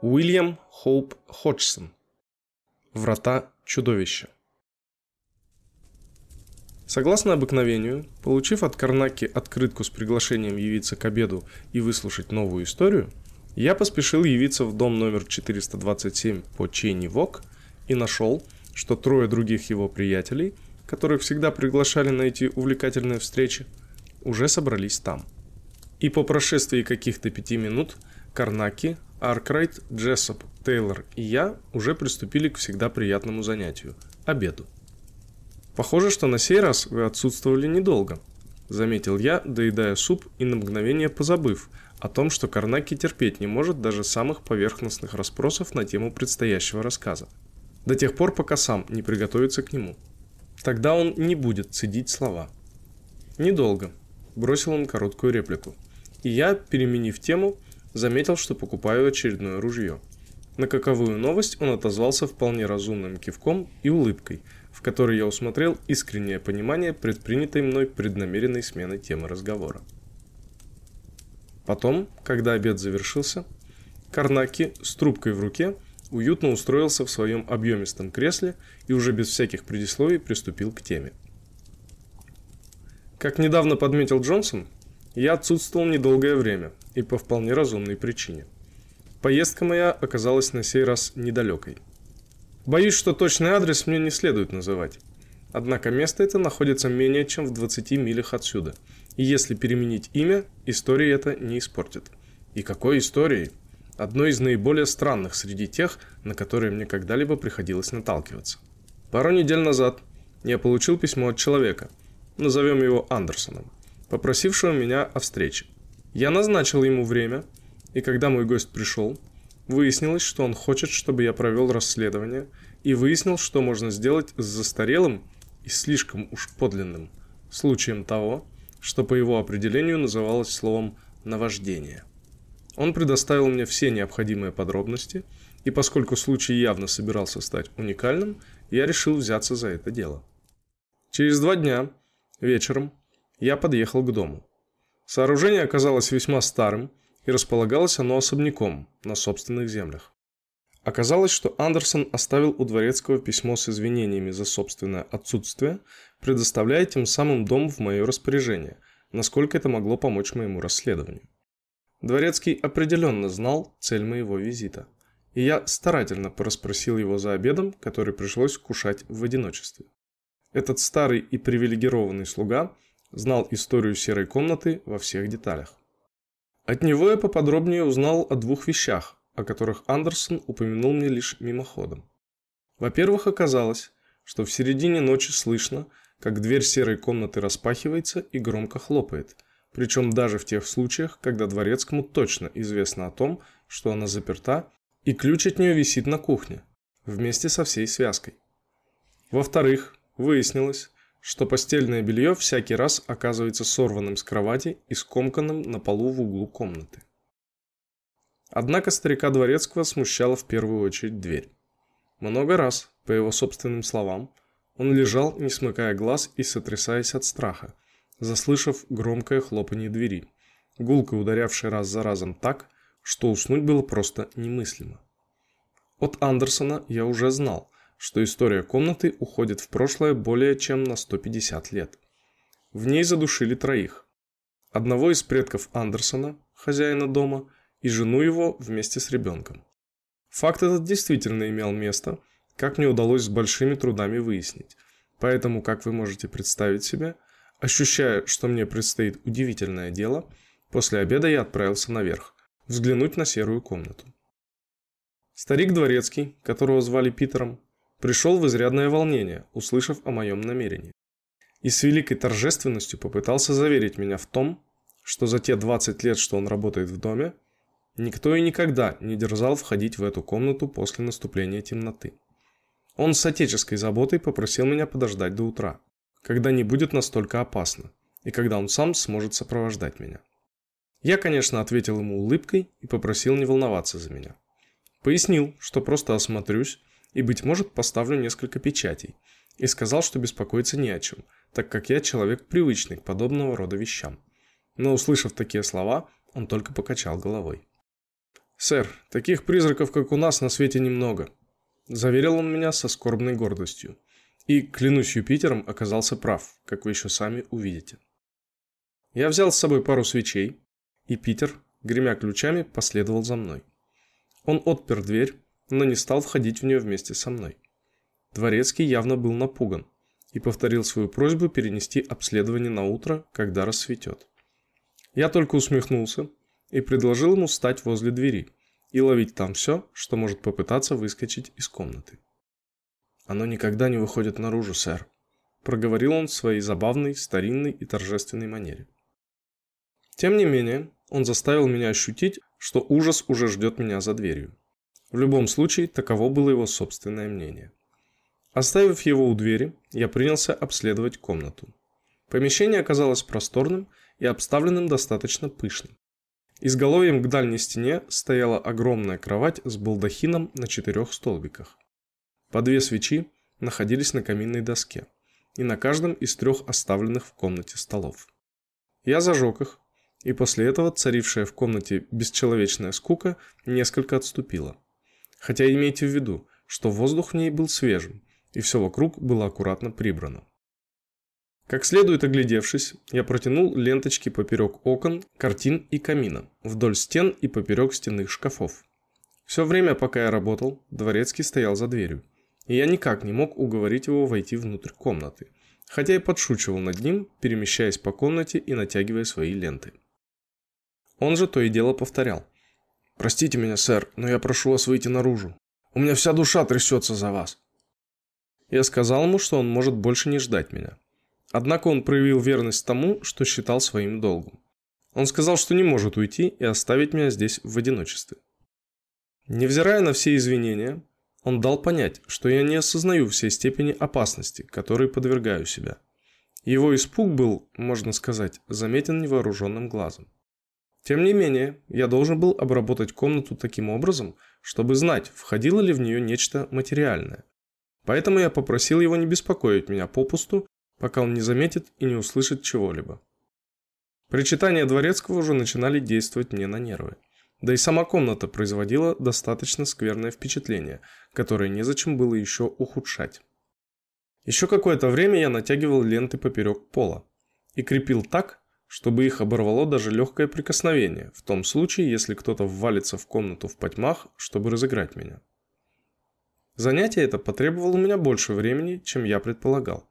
Уильям Хоуп Ходжсон. Врата чудовища. Согласно обыкновению, получив от Карнаки открытку с приглашением явиться к обеду и выслушать новую историю, я поспешил явиться в дом номер 427 по Чейни Вок и нашел, что трое других его приятелей, которых всегда приглашали на эти увлекательные встречи, уже собрались там. И по прошествии каких-то пяти минут Карнаки, Аркрайт, Джессоп, Тейлор и я уже приступили к всегда приятному занятию – обеду. «Похоже, что на сей раз вы отсутствовали недолго», – заметил я, доедая суп и на мгновение позабыв о том, что Карнаки терпеть не может даже самых поверхностных расспросов на тему предстоящего рассказа. До тех пор, пока сам не приготовится к нему. Тогда он не будет цедить слова. «Недолго», – бросил он короткую реплику. И я, переменив тему, заметил, что покупаю очередное ружье. На каковую новость он отозвался вполне разумным кивком и улыбкой, в которой я усмотрел искреннее понимание предпринятой мной преднамеренной смены темы разговора. Потом, когда обед завершился, Карнаки с трубкой в руке уютно устроился в своем объемистом кресле и уже без всяких предисловий приступил к теме. Как недавно подметил Джонсон, я отсутствовал недолгое время и по вполне разумной причине. Поездка моя оказалась на сей раз недалекой. Боюсь, что точный адрес мне не следует называть. Однако место это находится менее чем в 20 милях отсюда. И если переменить имя, истории это не испортит. И какой истории? Одной из наиболее странных среди тех, на которые мне когда-либо приходилось наталкиваться. Пару недель назад я получил письмо от человека, назовем его Андерсоном попросившего меня о встрече. Я назначил ему время, и когда мой гость пришел, выяснилось, что он хочет, чтобы я провел расследование, и выяснил, что можно сделать с застарелым и слишком уж подлинным случаем того, что по его определению называлось словом «наваждение». Он предоставил мне все необходимые подробности, и поскольку случай явно собирался стать уникальным, я решил взяться за это дело. Через два дня, вечером, я подъехал к дому. Сооружение оказалось весьма старым, и располагалось оно особняком, на собственных землях. Оказалось, что Андерсон оставил у Дворецкого письмо с извинениями за собственное отсутствие, предоставляя тем самым дом в мое распоряжение, насколько это могло помочь моему расследованию. Дворецкий определенно знал цель моего визита, и я старательно порасспросил его за обедом, который пришлось кушать в одиночестве. Этот старый и привилегированный слуга – знал историю серой комнаты во всех деталях. От него я поподробнее узнал о двух вещах, о которых Андерсон упомянул мне лишь мимоходом. Во-первых, оказалось, что в середине ночи слышно, как дверь серой комнаты распахивается и громко хлопает, причем даже в тех случаях, когда дворецкому точно известно о том, что она заперта, и ключ от нее висит на кухне, вместе со всей связкой. Во-вторых, выяснилось, что постельное белье всякий раз оказывается сорванным с кровати и скомканным на полу в углу комнаты. Однако старика Дворецкого смущала в первую очередь дверь. Много раз, по его собственным словам, он лежал, не смыкая глаз и сотрясаясь от страха, заслышав громкое хлопанье двери, гулко ударявшее раз за разом так, что уснуть было просто немыслимо. От Андерсона я уже знал – что история комнаты уходит в прошлое более чем на 150 лет. В ней задушили троих. Одного из предков Андерсона, хозяина дома, и жену его вместе с ребенком. Факт этот действительно имел место, как мне удалось с большими трудами выяснить. Поэтому, как вы можете представить себе, ощущая, что мне предстоит удивительное дело, после обеда я отправился наверх, взглянуть на серую комнату. Старик Дворецкий, которого звали Питером, пришел в изрядное волнение, услышав о моем намерении. И с великой торжественностью попытался заверить меня в том, что за те 20 лет, что он работает в доме, никто и никогда не дерзал входить в эту комнату после наступления темноты. Он с отеческой заботой попросил меня подождать до утра, когда не будет настолько опасно, и когда он сам сможет сопровождать меня. Я, конечно, ответил ему улыбкой и попросил не волноваться за меня. Пояснил, что просто осмотрюсь и, быть может, поставлю несколько печатей, и сказал, что беспокоиться не о чем, так как я человек привычный к подобного рода вещам. Но, услышав такие слова, он только покачал головой. «Сэр, таких призраков, как у нас, на свете немного», – заверил он меня со скорбной гордостью. И, клянусь Юпитером, оказался прав, как вы еще сами увидите. Я взял с собой пару свечей, и Питер, гремя ключами, последовал за мной. Он отпер дверь, но не стал входить в нее вместе со мной. Дворецкий явно был напуган и повторил свою просьбу перенести обследование на утро, когда рассветет. Я только усмехнулся и предложил ему встать возле двери и ловить там все, что может попытаться выскочить из комнаты. «Оно никогда не выходит наружу, сэр», – проговорил он в своей забавной, старинной и торжественной манере. Тем не менее, он заставил меня ощутить, что ужас уже ждет меня за дверью. В любом случае, таково было его собственное мнение. Оставив его у двери, я принялся обследовать комнату. Помещение оказалось просторным и обставленным достаточно пышно. Изголовьем к дальней стене стояла огромная кровать с балдахином на четырех столбиках. По две свечи находились на каминной доске и на каждом из трех оставленных в комнате столов. Я зажег их, и после этого царившая в комнате бесчеловечная скука несколько отступила. Хотя имейте в виду, что воздух в ней был свежим, и все вокруг было аккуратно прибрано. Как следует оглядевшись, я протянул ленточки поперек окон, картин и камина, вдоль стен и поперек стенных шкафов. Все время, пока я работал, дворецкий стоял за дверью, и я никак не мог уговорить его войти внутрь комнаты, хотя и подшучивал над ним, перемещаясь по комнате и натягивая свои ленты. Он же то и дело повторял. «Простите меня, сэр, но я прошу вас выйти наружу. У меня вся душа трясется за вас». Я сказал ему, что он может больше не ждать меня. Однако он проявил верность тому, что считал своим долгом. Он сказал, что не может уйти и оставить меня здесь в одиночестве. Невзирая на все извинения, он дал понять, что я не осознаю всей степени опасности, которой подвергаю себя. Его испуг был, можно сказать, заметен невооруженным глазом. Тем не менее, я должен был обработать комнату таким образом, чтобы знать, входило ли в нее нечто материальное. Поэтому я попросил его не беспокоить меня попусту, пока он не заметит и не услышит чего-либо. Причитания дворецкого уже начинали действовать мне на нервы. Да и сама комната производила достаточно скверное впечатление, которое незачем было еще ухудшать. Еще какое-то время я натягивал ленты поперек пола и крепил так, чтобы их оборвало даже легкое прикосновение, в том случае, если кто-то ввалится в комнату в потьмах, чтобы разыграть меня. Занятие это потребовало у меня больше времени, чем я предполагал.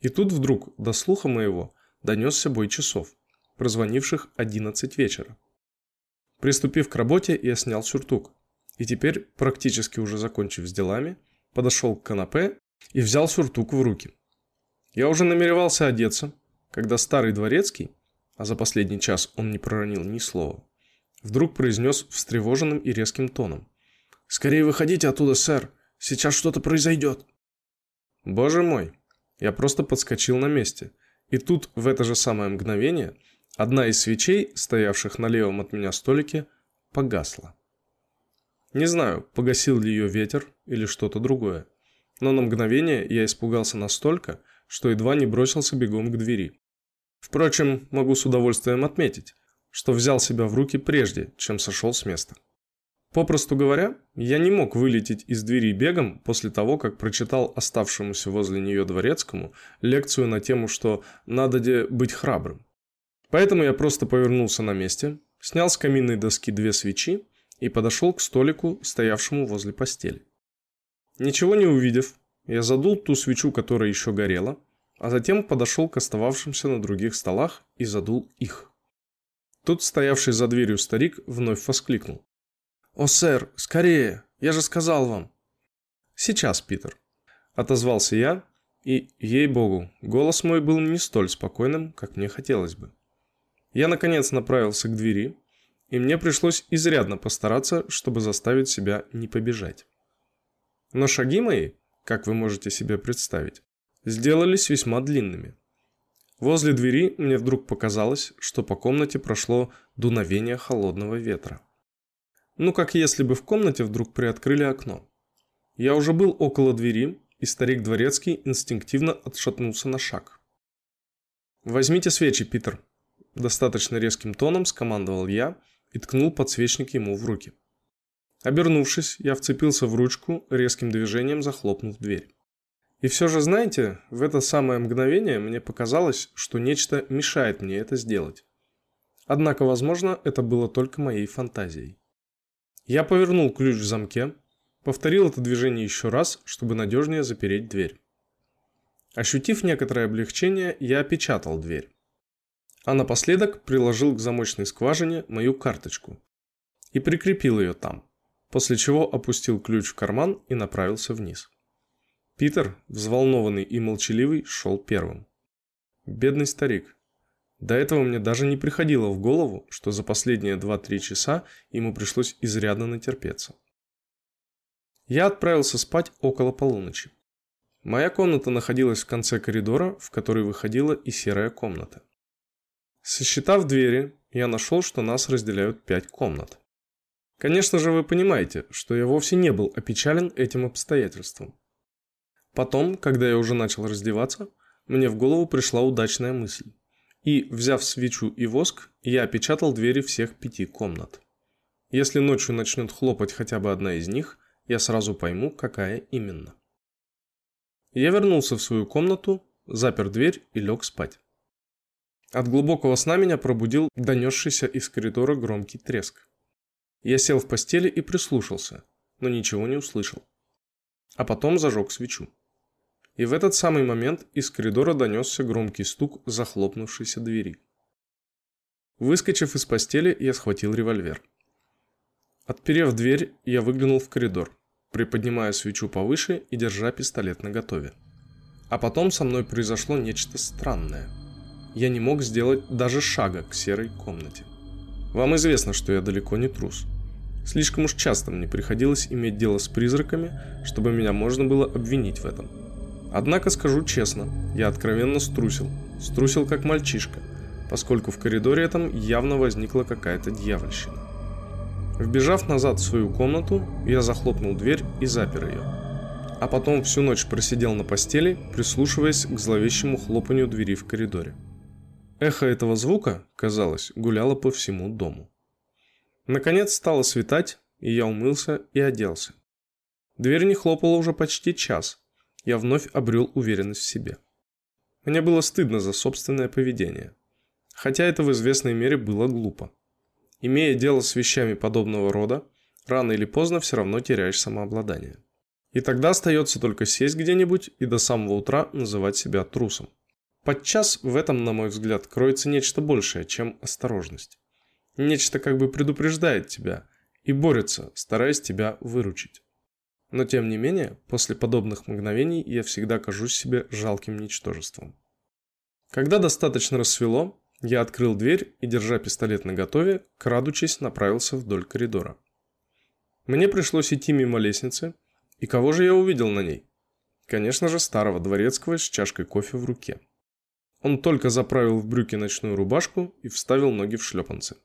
И тут вдруг до слуха моего донесся бой часов, прозвонивших 11 вечера. Приступив к работе, я снял сюртук. И теперь, практически уже закончив с делами, подошел к канапе и взял сюртук в руки. Я уже намеревался одеться, когда старый дворецкий, а за последний час он не проронил ни слова, вдруг произнес встревоженным и резким тоном. «Скорее выходите оттуда, сэр! Сейчас что-то произойдет!» Боже мой! Я просто подскочил на месте. И тут, в это же самое мгновение, одна из свечей, стоявших на левом от меня столике, погасла. Не знаю, погасил ли ее ветер или что-то другое. Но на мгновение я испугался настолько, что едва не бросился бегом к двери. Впрочем, могу с удовольствием отметить, что взял себя в руки прежде, чем сошел с места. Попросту говоря, я не мог вылететь из двери бегом после того, как прочитал оставшемуся возле нее дворецкому лекцию на тему, что надо де быть храбрым. Поэтому я просто повернулся на месте, снял с каминной доски две свечи и подошел к столику, стоявшему возле постели. Ничего не увидев, я задул ту свечу, которая еще горела, а затем подошел к остававшимся на других столах и задул их. Тут стоявший за дверью старик вновь воскликнул. «О, сэр, скорее! Я же сказал вам!» «Сейчас, Питер!» Отозвался я, и, ей-богу, голос мой был не столь спокойным, как мне хотелось бы. Я, наконец, направился к двери, и мне пришлось изрядно постараться, чтобы заставить себя не побежать. Но шаги мои, как вы можете себе представить, сделались весьма длинными. Возле двери мне вдруг показалось, что по комнате прошло дуновение холодного ветра. Ну, как если бы в комнате вдруг приоткрыли окно. Я уже был около двери, и старик Дворецкий инстинктивно отшатнулся на шаг. «Возьмите свечи, Питер», – достаточно резким тоном скомандовал я и ткнул подсвечник ему в руки. Обернувшись, я вцепился в ручку, резким движением захлопнув дверь. И все же, знаете, в это самое мгновение мне показалось, что нечто мешает мне это сделать. Однако, возможно, это было только моей фантазией. Я повернул ключ в замке, повторил это движение еще раз, чтобы надежнее запереть дверь. Ощутив некоторое облегчение, я опечатал дверь. А напоследок приложил к замочной скважине мою карточку и прикрепил ее там после чего опустил ключ в карман и направился вниз. Питер, взволнованный и молчаливый, шел первым. Бедный старик. До этого мне даже не приходило в голову, что за последние 2-3 часа ему пришлось изрядно натерпеться. Я отправился спать около полуночи. Моя комната находилась в конце коридора, в который выходила и серая комната. Сосчитав двери, я нашел, что нас разделяют пять комнат. Конечно же, вы понимаете, что я вовсе не был опечален этим обстоятельством. Потом, когда я уже начал раздеваться, мне в голову пришла удачная мысль. И, взяв свечу и воск, я опечатал двери всех пяти комнат. Если ночью начнет хлопать хотя бы одна из них, я сразу пойму, какая именно. Я вернулся в свою комнату, запер дверь и лег спать. От глубокого сна меня пробудил донесшийся из коридора громкий треск. Я сел в постели и прислушался, но ничего не услышал. А потом зажег свечу. И в этот самый момент из коридора донесся громкий стук захлопнувшейся двери. Выскочив из постели, я схватил револьвер. Отперев дверь, я выглянул в коридор, приподнимая свечу повыше и держа пистолет наготове. А потом со мной произошло нечто странное. Я не мог сделать даже шага к серой комнате. Вам известно, что я далеко не трус. Слишком уж часто мне приходилось иметь дело с призраками, чтобы меня можно было обвинить в этом. Однако скажу честно, я откровенно струсил. Струсил как мальчишка, поскольку в коридоре этом явно возникла какая-то дьявольщина. Вбежав назад в свою комнату, я захлопнул дверь и запер ее. А потом всю ночь просидел на постели, прислушиваясь к зловещему хлопанию двери в коридоре. Эхо этого звука, казалось, гуляло по всему дому. Наконец стало светать, и я умылся и оделся. Дверь не хлопала уже почти час. Я вновь обрел уверенность в себе. Мне было стыдно за собственное поведение. Хотя это в известной мере было глупо. Имея дело с вещами подобного рода, рано или поздно все равно теряешь самообладание. И тогда остается только сесть где-нибудь и до самого утра называть себя трусом. Подчас в этом, на мой взгляд, кроется нечто большее, чем осторожность. Нечто как бы предупреждает тебя и борется, стараясь тебя выручить. Но тем не менее, после подобных мгновений я всегда кажусь себе жалким ничтожеством. Когда достаточно рассвело, я открыл дверь и, держа пистолет наготове, крадучись, направился вдоль коридора. Мне пришлось идти мимо лестницы, и кого же я увидел на ней? Конечно же, старого дворецкого с чашкой кофе в руке. Он только заправил в брюки ночную рубашку и вставил ноги в шлепанцы.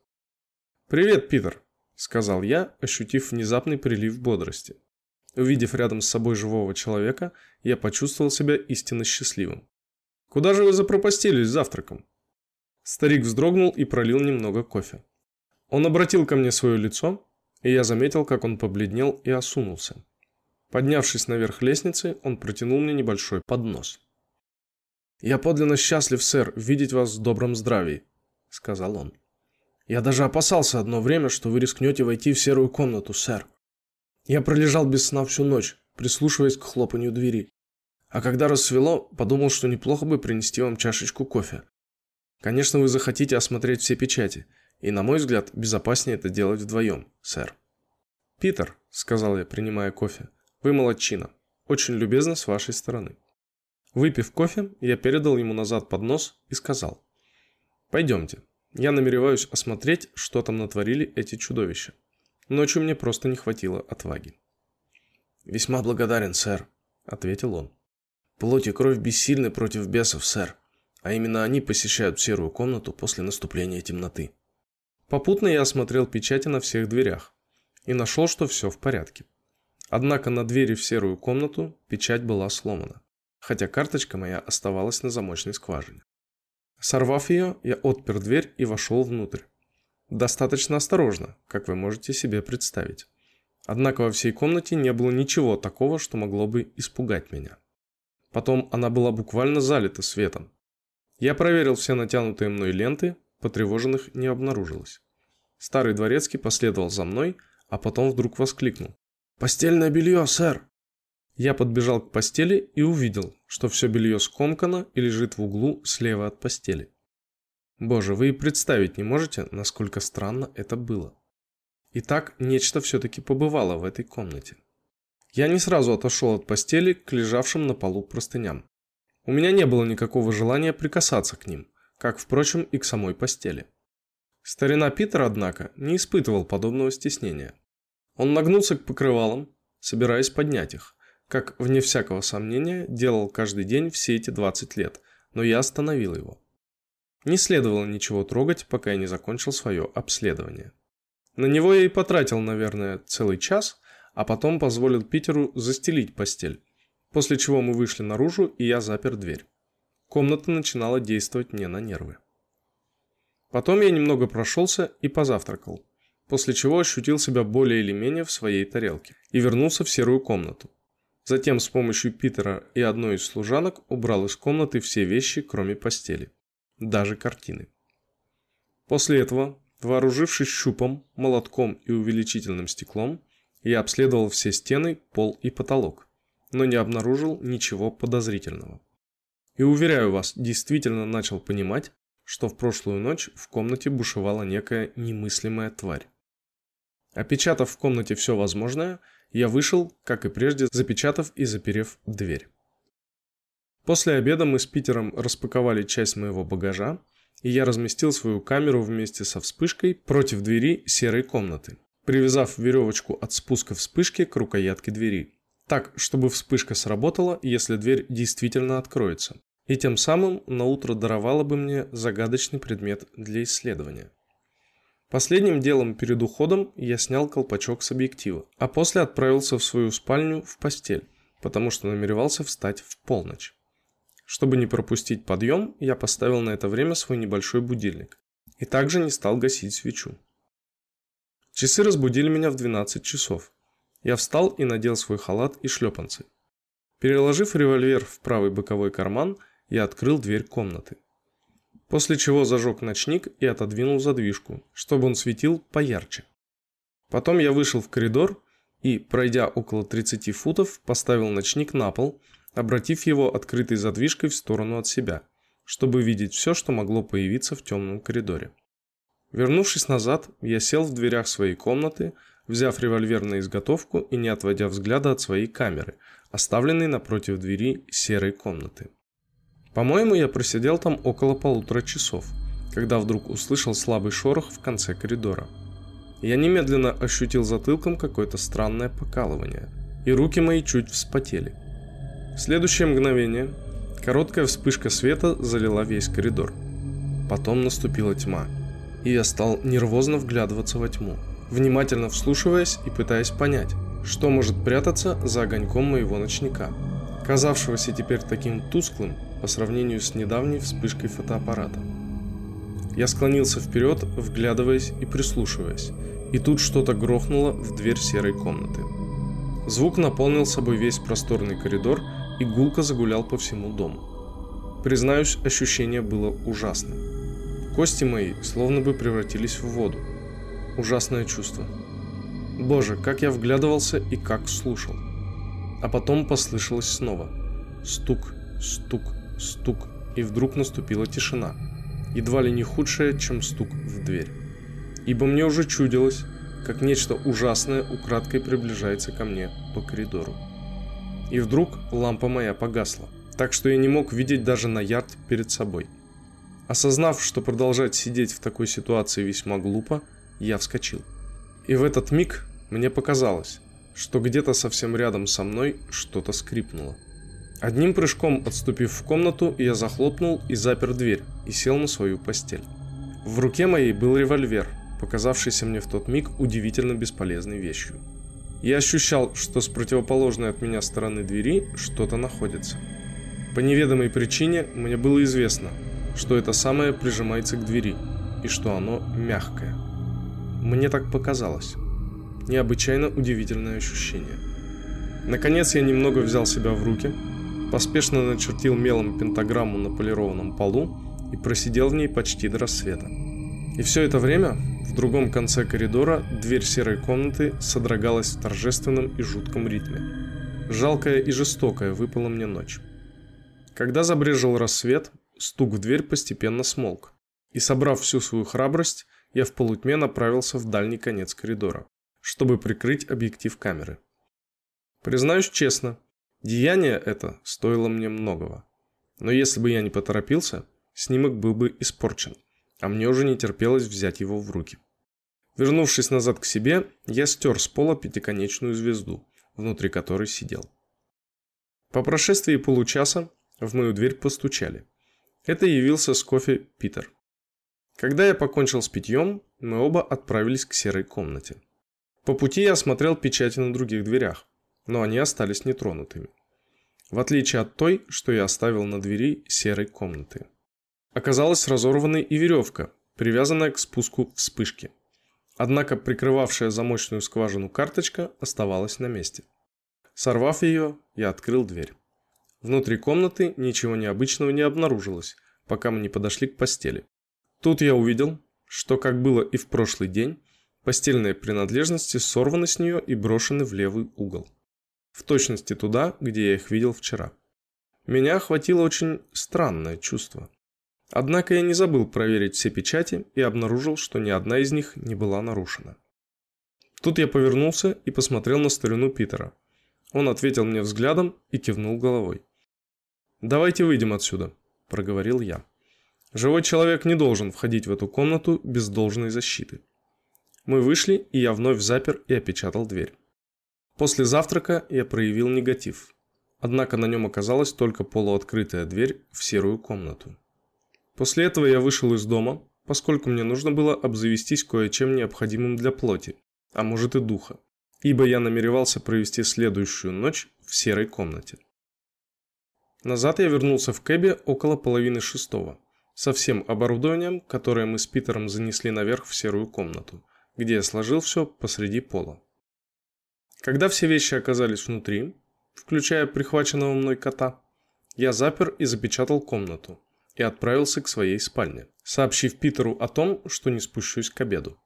«Привет, Питер», – сказал я, ощутив внезапный прилив бодрости. Увидев рядом с собой живого человека, я почувствовал себя истинно счастливым. «Куда же вы запропастились завтраком?» Старик вздрогнул и пролил немного кофе. Он обратил ко мне свое лицо, и я заметил, как он побледнел и осунулся. Поднявшись наверх лестницы, он протянул мне небольшой поднос. «Я подлинно счастлив, сэр, видеть вас в добром здравии», — сказал он. «Я даже опасался одно время, что вы рискнете войти в серую комнату, сэр. Я пролежал без сна всю ночь, прислушиваясь к хлопанью двери. А когда рассвело, подумал, что неплохо бы принести вам чашечку кофе. Конечно, вы захотите осмотреть все печати, и, на мой взгляд, безопаснее это делать вдвоем, сэр». «Питер», — сказал я, принимая кофе, — «вы молодчина. Очень любезно с вашей стороны». Выпив кофе, я передал ему назад поднос и сказал. «Пойдемте. Я намереваюсь осмотреть, что там натворили эти чудовища. Ночью мне просто не хватило отваги». «Весьма благодарен, сэр», — ответил он. «Плоть и кровь бессильны против бесов, сэр, а именно они посещают серую комнату после наступления темноты». Попутно я осмотрел печати на всех дверях и нашел, что все в порядке. Однако на двери в серую комнату печать была сломана хотя карточка моя оставалась на замочной скважине. Сорвав ее, я отпер дверь и вошел внутрь. Достаточно осторожно, как вы можете себе представить. Однако во всей комнате не было ничего такого, что могло бы испугать меня. Потом она была буквально залита светом. Я проверил все натянутые мной ленты, потревоженных не обнаружилось. Старый дворецкий последовал за мной, а потом вдруг воскликнул. «Постельное белье, сэр!» Я подбежал к постели и увидел, что все белье скомкано и лежит в углу слева от постели. Боже, вы и представить не можете, насколько странно это было. Итак, нечто все-таки побывало в этой комнате. Я не сразу отошел от постели к лежавшим на полу простыням. У меня не было никакого желания прикасаться к ним, как, впрочем, и к самой постели. Старина Питер, однако, не испытывал подобного стеснения. Он нагнулся к покрывалам, собираясь поднять их, как, вне всякого сомнения, делал каждый день все эти 20 лет, но я остановил его. Не следовало ничего трогать, пока я не закончил свое обследование. На него я и потратил, наверное, целый час, а потом позволил Питеру застелить постель, после чего мы вышли наружу, и я запер дверь. Комната начинала действовать мне на нервы. Потом я немного прошелся и позавтракал, после чего ощутил себя более или менее в своей тарелке и вернулся в серую комнату. Затем с помощью Питера и одной из служанок убрал из комнаты все вещи, кроме постели, даже картины. После этого, вооружившись щупом, молотком и увеличительным стеклом, я обследовал все стены, пол и потолок, но не обнаружил ничего подозрительного. И уверяю вас, действительно начал понимать, что в прошлую ночь в комнате бушевала некая немыслимая тварь. Опечатав в комнате все возможное, я вышел, как и прежде, запечатав и заперев дверь. После обеда мы с Питером распаковали часть моего багажа, и я разместил свою камеру вместе со вспышкой против двери серой комнаты, привязав веревочку от спуска вспышки к рукоятке двери, так, чтобы вспышка сработала, если дверь действительно откроется, и тем самым на утро даровала бы мне загадочный предмет для исследования. Последним делом перед уходом я снял колпачок с объектива, а после отправился в свою спальню в постель, потому что намеревался встать в полночь. Чтобы не пропустить подъем, я поставил на это время свой небольшой будильник и также не стал гасить свечу. Часы разбудили меня в 12 часов. Я встал и надел свой халат и шлепанцы. Переложив револьвер в правый боковой карман, я открыл дверь комнаты после чего зажег ночник и отодвинул задвижку, чтобы он светил поярче. Потом я вышел в коридор и, пройдя около 30 футов, поставил ночник на пол, обратив его открытой задвижкой в сторону от себя, чтобы видеть все, что могло появиться в темном коридоре. Вернувшись назад, я сел в дверях своей комнаты, взяв револьвер на изготовку и не отводя взгляда от своей камеры, оставленной напротив двери серой комнаты. По-моему, я просидел там около полутора часов, когда вдруг услышал слабый шорох в конце коридора. Я немедленно ощутил затылком какое-то странное покалывание, и руки мои чуть вспотели. В следующее мгновение короткая вспышка света залила весь коридор. Потом наступила тьма, и я стал нервозно вглядываться во тьму, внимательно вслушиваясь и пытаясь понять, что может прятаться за огоньком моего ночника, казавшегося теперь таким тусклым по сравнению с недавней вспышкой фотоаппарата. Я склонился вперед, вглядываясь и прислушиваясь, и тут что-то грохнуло в дверь серой комнаты. Звук наполнил собой весь просторный коридор и гулко загулял по всему дому. Признаюсь, ощущение было ужасным. Кости мои словно бы превратились в воду. Ужасное чувство. Боже, как я вглядывался и как слушал. А потом послышалось снова. Стук, стук, стук, и вдруг наступила тишина, едва ли не худшая, чем стук в дверь. Ибо мне уже чудилось, как нечто ужасное украдкой приближается ко мне по коридору. И вдруг лампа моя погасла, так что я не мог видеть даже на ярд перед собой. Осознав, что продолжать сидеть в такой ситуации весьма глупо, я вскочил. И в этот миг мне показалось, что где-то совсем рядом со мной что-то скрипнуло. Одним прыжком отступив в комнату, я захлопнул и запер дверь и сел на свою постель. В руке моей был револьвер, показавшийся мне в тот миг удивительно бесполезной вещью. Я ощущал, что с противоположной от меня стороны двери что-то находится. По неведомой причине мне было известно, что это самое прижимается к двери и что оно мягкое. Мне так показалось. необычайно удивительное ощущение. Наконец я немного взял себя в руки, поспешно начертил мелом пентаграмму на полированном полу и просидел в ней почти до рассвета. И все это время в другом конце коридора дверь серой комнаты содрогалась в торжественном и жутком ритме. Жалкая и жестокая выпала мне ночь. Когда забрежил рассвет, стук в дверь постепенно смолк. И собрав всю свою храбрость, я в полутьме направился в дальний конец коридора, чтобы прикрыть объектив камеры. Признаюсь честно, деяние это стоило мне многого. Но если бы я не поторопился, снимок был бы испорчен, а мне уже не терпелось взять его в руки. Вернувшись назад к себе, я стер с пола пятиконечную звезду, внутри которой сидел. По прошествии получаса в мою дверь постучали. Это явился с кофе Питер. Когда я покончил с питьем, мы оба отправились к серой комнате. По пути я осмотрел печати на других дверях, но они остались нетронутыми. В отличие от той, что я оставил на двери серой комнаты. Оказалась разорванной и веревка, привязанная к спуску вспышки. Однако прикрывавшая замочную скважину карточка оставалась на месте. Сорвав ее, я открыл дверь. Внутри комнаты ничего необычного не обнаружилось, пока мы не подошли к постели. Тут я увидел, что, как было и в прошлый день, постельные принадлежности сорваны с нее и брошены в левый угол. В точности туда, где я их видел вчера. Меня охватило очень странное чувство. Однако я не забыл проверить все печати и обнаружил, что ни одна из них не была нарушена. Тут я повернулся и посмотрел на старину Питера. Он ответил мне взглядом и кивнул головой. «Давайте выйдем отсюда», – проговорил я. Живой человек не должен входить в эту комнату без должной защиты. Мы вышли, и я вновь запер и опечатал дверь. После завтрака я проявил негатив. Однако на нем оказалась только полуоткрытая дверь в серую комнату. После этого я вышел из дома, поскольку мне нужно было обзавестись кое-чем необходимым для плоти, а может и духа, ибо я намеревался провести следующую ночь в серой комнате. Назад я вернулся в кэбе около половины шестого, со всем оборудованием, которое мы с Питером занесли наверх в серую комнату, где я сложил все посреди пола. Когда все вещи оказались внутри, включая прихваченного мной кота, я запер и запечатал комнату, и отправился к своей спальне, сообщив Питеру о том, что не спущусь к обеду.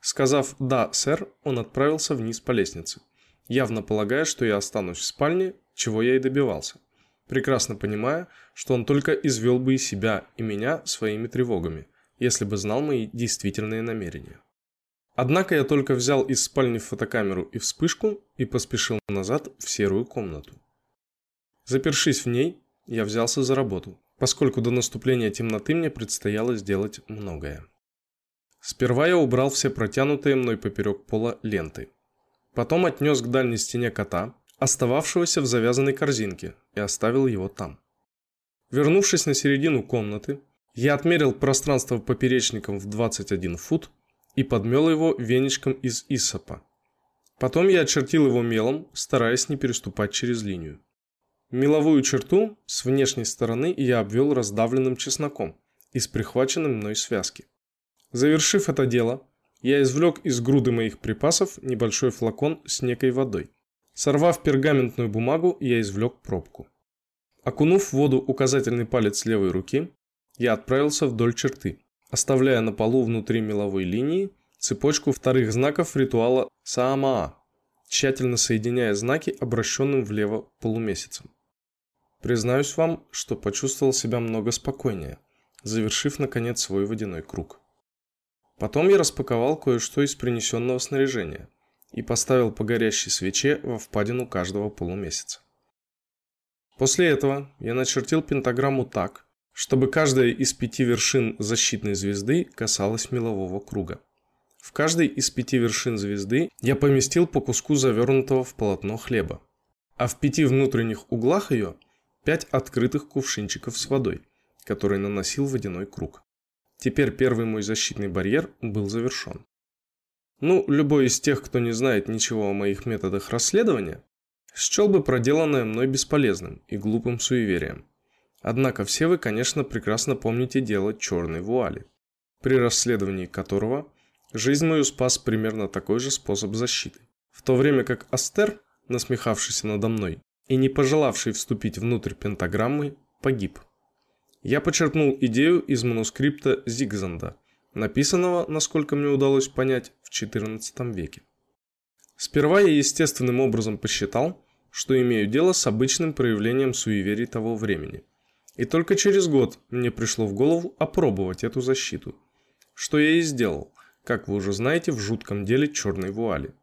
Сказав «да, сэр», он отправился вниз по лестнице, явно полагая, что я останусь в спальне, чего я и добивался, прекрасно понимая, что он только извел бы и себя, и меня своими тревогами, если бы знал мои действительные намерения. Однако я только взял из спальни фотокамеру и вспышку и поспешил назад в серую комнату. Запершись в ней, я взялся за работу, поскольку до наступления темноты мне предстояло сделать многое. Сперва я убрал все протянутые мной поперек пола ленты. Потом отнес к дальней стене кота, остававшегося в завязанной корзинке, и оставил его там. Вернувшись на середину комнаты, я отмерил пространство поперечником в 21 фут и подмел его веничком из исопа. Потом я очертил его мелом, стараясь не переступать через линию. Меловую черту с внешней стороны я обвел раздавленным чесноком из прихваченной мной связки. Завершив это дело, я извлек из груды моих припасов небольшой флакон с некой водой. Сорвав пергаментную бумагу, я извлек пробку. Окунув в воду указательный палец левой руки, я отправился вдоль черты, оставляя на полу внутри меловой линии цепочку вторых знаков ритуала Саамаа, тщательно соединяя знаки обращенным влево полумесяцем. Признаюсь вам, что почувствовал себя много спокойнее, завершив наконец свой водяной круг. Потом я распаковал кое-что из принесенного снаряжения и поставил по горящей свече во впадину каждого полумесяца. После этого я начертил пентаграмму так, чтобы каждая из пяти вершин защитной звезды касалась мелового круга. В каждой из пяти вершин звезды я поместил по куску завернутого в полотно хлеба, а в пяти внутренних углах ее – пять открытых кувшинчиков с водой, который наносил водяной круг. Теперь первый мой защитный барьер был завершен. Ну, любой из тех, кто не знает ничего о моих методах расследования, счел бы проделанное мной бесполезным и глупым суеверием. Однако все вы, конечно, прекрасно помните дело черной вуали, при расследовании которого Жизнь мою спас примерно такой же способ защиты. В то время как Астер, насмехавшийся надо мной и не пожелавший вступить внутрь пентаграммы, погиб. Я почерпнул идею из манускрипта Зигзанда, написанного, насколько мне удалось понять, в XIV веке. Сперва я естественным образом посчитал, что имею дело с обычным проявлением суеверий того времени. И только через год мне пришло в голову опробовать эту защиту. Что я и сделал, как вы уже знаете в жутком деле черной вуали.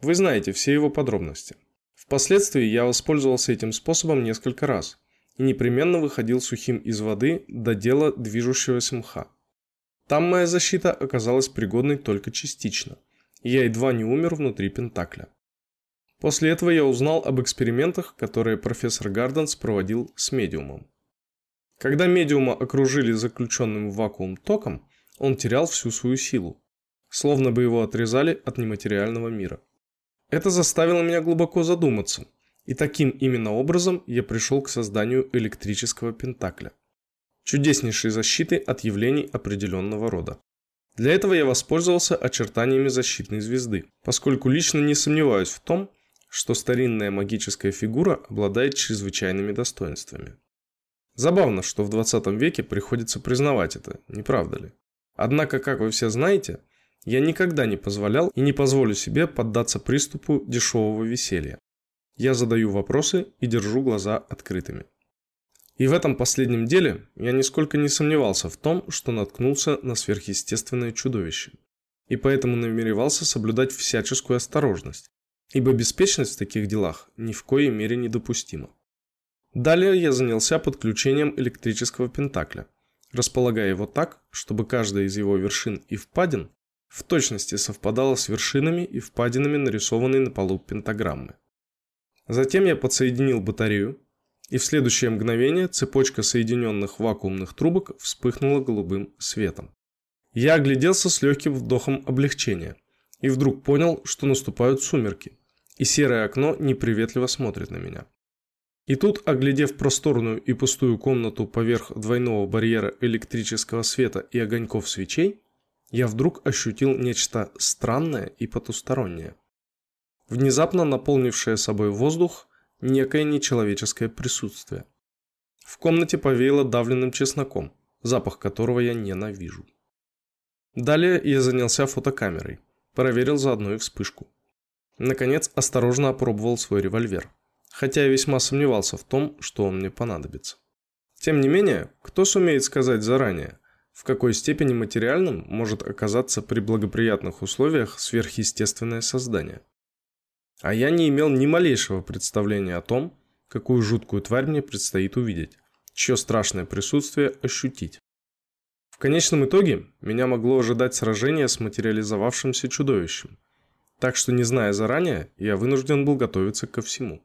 Вы знаете все его подробности. Впоследствии я воспользовался этим способом несколько раз и непременно выходил сухим из воды до дела движущегося мха. Там моя защита оказалась пригодной только частично, я едва не умер внутри Пентакля. После этого я узнал об экспериментах, которые профессор Гарденс проводил с медиумом. Когда медиума окружили заключенным в вакуум током, он терял всю свою силу, словно бы его отрезали от нематериального мира. Это заставило меня глубоко задуматься, и таким именно образом я пришел к созданию электрического пентакля. Чудеснейшей защиты от явлений определенного рода. Для этого я воспользовался очертаниями защитной звезды, поскольку лично не сомневаюсь в том, что старинная магическая фигура обладает чрезвычайными достоинствами. Забавно, что в 20 веке приходится признавать это, не правда ли? Однако, как вы все знаете, я никогда не позволял и не позволю себе поддаться приступу дешевого веселья. Я задаю вопросы и держу глаза открытыми. И в этом последнем деле я нисколько не сомневался в том, что наткнулся на сверхъестественное чудовище. И поэтому намеревался соблюдать всяческую осторожность, ибо беспечность в таких делах ни в коей мере недопустима. Далее я занялся подключением электрического пентакля, располагая его так, чтобы каждая из его вершин и впадин в точности совпадала с вершинами и впадинами нарисованной на полу пентаграммы. Затем я подсоединил батарею, и в следующее мгновение цепочка соединенных вакуумных трубок вспыхнула голубым светом. Я огляделся с легким вдохом облегчения и вдруг понял, что наступают сумерки, и серое окно неприветливо смотрит на меня. И тут, оглядев просторную и пустую комнату поверх двойного барьера электрического света и огоньков свечей, я вдруг ощутил нечто странное и потустороннее. Внезапно наполнившее собой воздух некое нечеловеческое присутствие. В комнате повеяло давленным чесноком, запах которого я ненавижу. Далее я занялся фотокамерой, проверил заодно и вспышку. Наконец, осторожно опробовал свой револьвер, хотя я весьма сомневался в том, что он мне понадобится. Тем не менее, кто сумеет сказать заранее, в какой степени материальным может оказаться при благоприятных условиях сверхъестественное создание? А я не имел ни малейшего представления о том, какую жуткую тварь мне предстоит увидеть, чье страшное присутствие ощутить. В конечном итоге меня могло ожидать сражение с материализовавшимся чудовищем, так что не зная заранее, я вынужден был готовиться ко всему.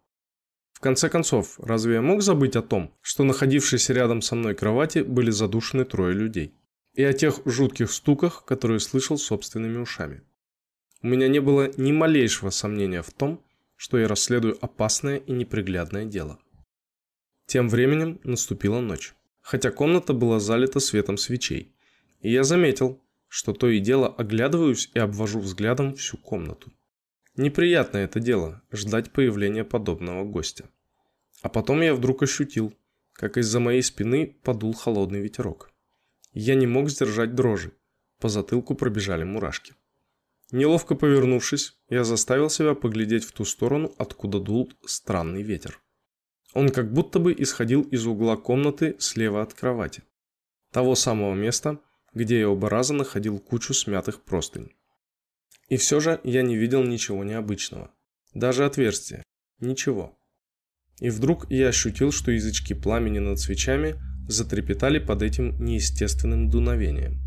В конце концов, разве я мог забыть о том, что находившиеся рядом со мной кровати были задушены трое людей? И о тех жутких стуках, которые слышал собственными ушами? У меня не было ни малейшего сомнения в том, что я расследую опасное и неприглядное дело. Тем временем наступила ночь, хотя комната была залита светом свечей, и я заметил, что то и дело оглядываюсь и обвожу взглядом всю комнату. Неприятно это дело – ждать появления подобного гостя. А потом я вдруг ощутил, как из-за моей спины подул холодный ветерок. Я не мог сдержать дрожи, по затылку пробежали мурашки. Неловко повернувшись, я заставил себя поглядеть в ту сторону, откуда дул странный ветер. Он как будто бы исходил из угла комнаты слева от кровати. Того самого места, где я оба раза находил кучу смятых простынь. И все же я не видел ничего необычного. Даже отверстия. Ничего. И вдруг я ощутил, что язычки пламени над свечами затрепетали под этим неестественным дуновением.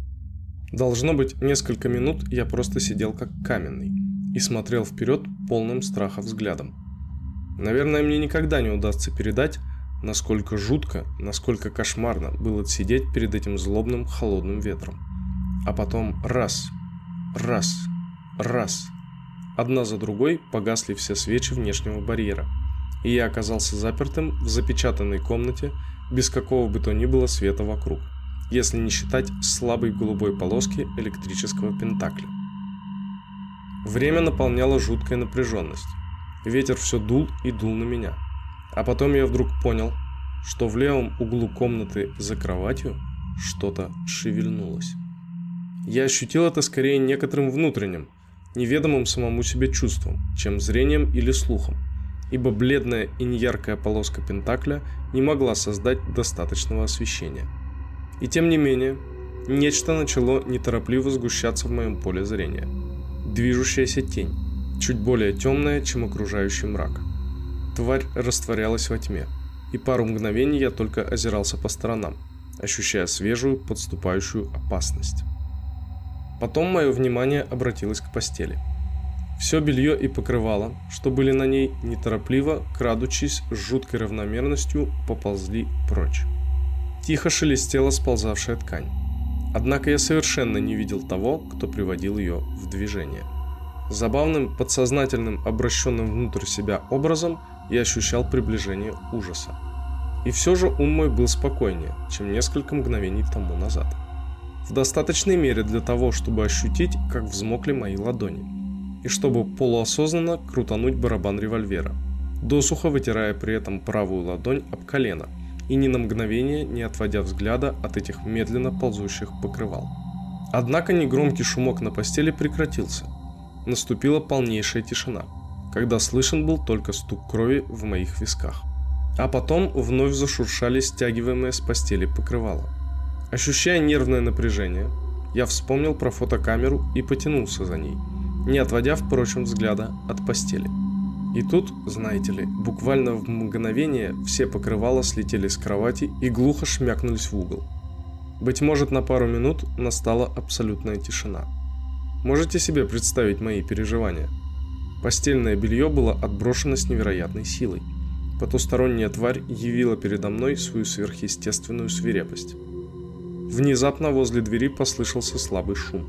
Должно быть, несколько минут я просто сидел как каменный и смотрел вперед полным страха взглядом. Наверное, мне никогда не удастся передать, насколько жутко, насколько кошмарно было сидеть перед этим злобным холодным ветром. А потом раз, раз, раз. Одна за другой погасли все свечи внешнего барьера, и я оказался запертым в запечатанной комнате без какого бы то ни было света вокруг, если не считать слабой голубой полоски электрического пентакля. Время наполняло жуткая напряженность. Ветер все дул и дул на меня. А потом я вдруг понял, что в левом углу комнаты за кроватью что-то шевельнулось. Я ощутил это скорее некоторым внутренним, неведомым самому себе чувством, чем зрением или слухом, ибо бледная и неяркая полоска Пентакля не могла создать достаточного освещения. И тем не менее, нечто начало неторопливо сгущаться в моем поле зрения. Движущаяся тень, чуть более темная, чем окружающий мрак. Тварь растворялась во тьме, и пару мгновений я только озирался по сторонам, ощущая свежую подступающую опасность. Потом мое внимание обратилось к постели. Все белье и покрывало, что были на ней, неторопливо, крадучись с жуткой равномерностью, поползли прочь. Тихо шелестела сползавшая ткань. Однако я совершенно не видел того, кто приводил ее в движение. Забавным, подсознательным, обращенным внутрь себя образом я ощущал приближение ужаса. И все же ум мой был спокойнее, чем несколько мгновений тому назад в достаточной мере для того, чтобы ощутить, как взмокли мои ладони, и чтобы полуосознанно крутануть барабан револьвера, досуха вытирая при этом правую ладонь об колено и ни на мгновение не отводя взгляда от этих медленно ползущих покрывал. Однако негромкий шумок на постели прекратился. Наступила полнейшая тишина, когда слышен был только стук крови в моих висках. А потом вновь зашуршали стягиваемые с постели покрывала. Ощущая нервное напряжение, я вспомнил про фотокамеру и потянулся за ней, не отводя, впрочем, взгляда от постели. И тут, знаете ли, буквально в мгновение все покрывала слетели с кровати и глухо шмякнулись в угол. Быть может, на пару минут настала абсолютная тишина. Можете себе представить мои переживания? Постельное белье было отброшено с невероятной силой. Потусторонняя тварь явила передо мной свою сверхъестественную свирепость. Внезапно возле двери послышался слабый шум.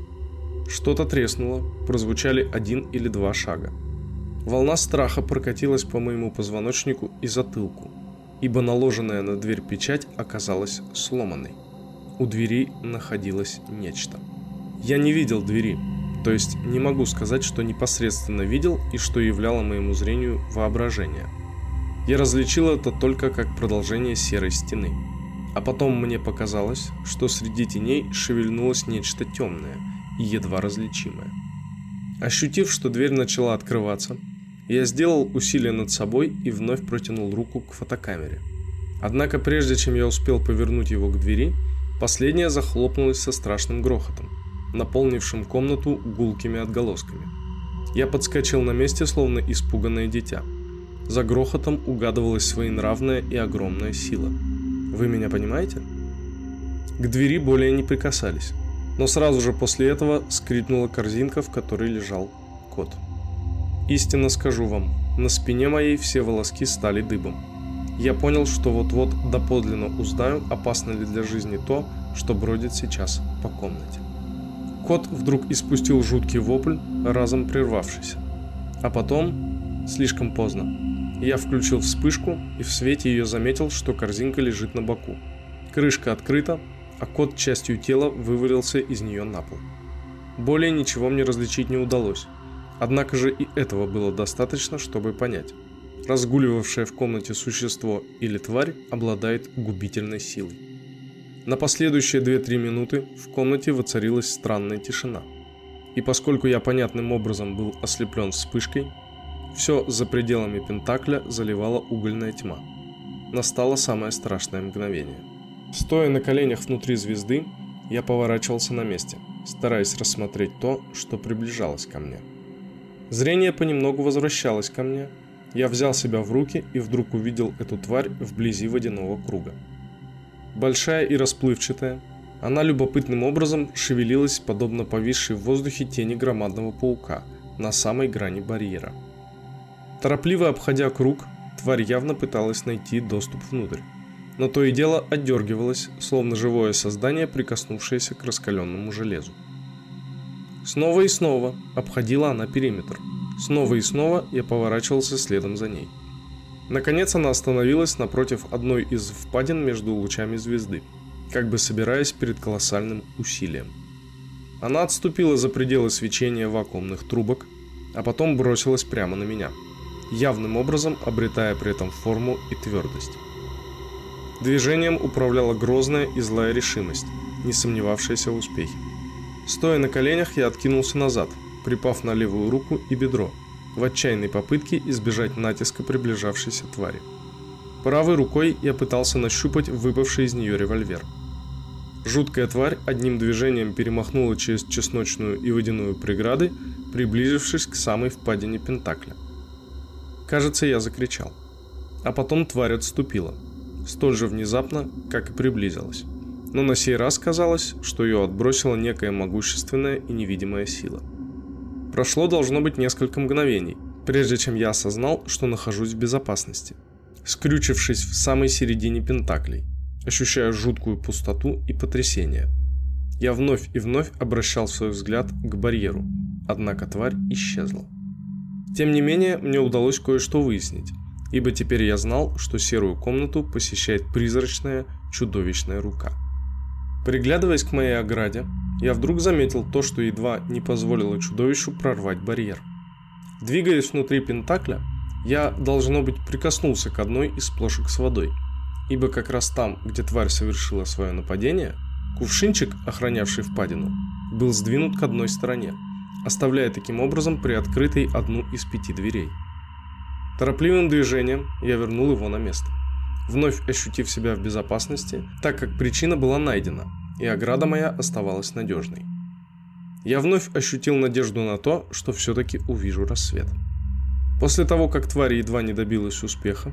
Что-то треснуло, прозвучали один или два шага. Волна страха прокатилась по моему позвоночнику и затылку, ибо наложенная на дверь печать оказалась сломанной. У двери находилось нечто. Я не видел двери, то есть не могу сказать, что непосредственно видел и что являло моему зрению воображение. Я различил это только как продолжение серой стены – а потом мне показалось, что среди теней шевельнулось нечто темное и едва различимое. Ощутив, что дверь начала открываться, я сделал усилие над собой и вновь протянул руку к фотокамере. Однако прежде чем я успел повернуть его к двери, последняя захлопнулась со страшным грохотом, наполнившим комнату гулкими отголосками. Я подскочил на месте, словно испуганное дитя. За грохотом угадывалась своенравная и огромная сила – вы меня понимаете? К двери более не прикасались. Но сразу же после этого скрипнула корзинка, в которой лежал кот. Истинно скажу вам, на спине моей все волоски стали дыбом. Я понял, что вот-вот доподлинно узнаю, опасно ли для жизни то, что бродит сейчас по комнате. Кот вдруг испустил жуткий вопль, разом прервавшийся. А потом, слишком поздно, я включил вспышку и в свете ее заметил, что корзинка лежит на боку. Крышка открыта, а кот частью тела вывалился из нее на пол. Более ничего мне различить не удалось. Однако же и этого было достаточно, чтобы понять. Разгуливавшее в комнате существо или тварь обладает губительной силой. На последующие 2-3 минуты в комнате воцарилась странная тишина. И поскольку я понятным образом был ослеплен вспышкой, все за пределами Пентакля заливала угольная тьма. Настало самое страшное мгновение. Стоя на коленях внутри звезды, я поворачивался на месте, стараясь рассмотреть то, что приближалось ко мне. Зрение понемногу возвращалось ко мне. Я взял себя в руки и вдруг увидел эту тварь вблизи водяного круга. Большая и расплывчатая, она любопытным образом шевелилась, подобно повисшей в воздухе тени громадного паука на самой грани барьера. Торопливо обходя круг, тварь явно пыталась найти доступ внутрь. Но то и дело отдергивалось, словно живое создание, прикоснувшееся к раскаленному железу. Снова и снова обходила она периметр. Снова и снова я поворачивался следом за ней. Наконец она остановилась напротив одной из впадин между лучами звезды, как бы собираясь перед колоссальным усилием. Она отступила за пределы свечения вакуумных трубок, а потом бросилась прямо на меня, явным образом обретая при этом форму и твердость. Движением управляла грозная и злая решимость, не сомневавшаяся в успехе. Стоя на коленях, я откинулся назад, припав на левую руку и бедро, в отчаянной попытке избежать натиска приближавшейся твари. Правой рукой я пытался нащупать выпавший из нее револьвер. Жуткая тварь одним движением перемахнула через чесночную и водяную преграды, приблизившись к самой впадине Пентакля. Кажется, я закричал. А потом тварь отступила, столь же внезапно, как и приблизилась. Но на сей раз казалось, что ее отбросила некая могущественная и невидимая сила. Прошло должно быть несколько мгновений, прежде чем я осознал, что нахожусь в безопасности – скрючившись в самой середине пентаклей, ощущая жуткую пустоту и потрясение. Я вновь и вновь обращал свой взгляд к барьеру, однако тварь исчезла. Тем не менее, мне удалось кое-что выяснить, ибо теперь я знал, что серую комнату посещает призрачная, чудовищная рука. Приглядываясь к моей ограде, я вдруг заметил то, что едва не позволило чудовищу прорвать барьер. Двигаясь внутри Пентакля, я, должно быть, прикоснулся к одной из плошек с водой, ибо как раз там, где тварь совершила свое нападение, кувшинчик, охранявший впадину, был сдвинут к одной стороне, оставляя таким образом приоткрытой одну из пяти дверей. Торопливым движением я вернул его на место, вновь ощутив себя в безопасности, так как причина была найдена, и ограда моя оставалась надежной. Я вновь ощутил надежду на то, что все-таки увижу рассвет. После того, как тварь едва не добилась успеха,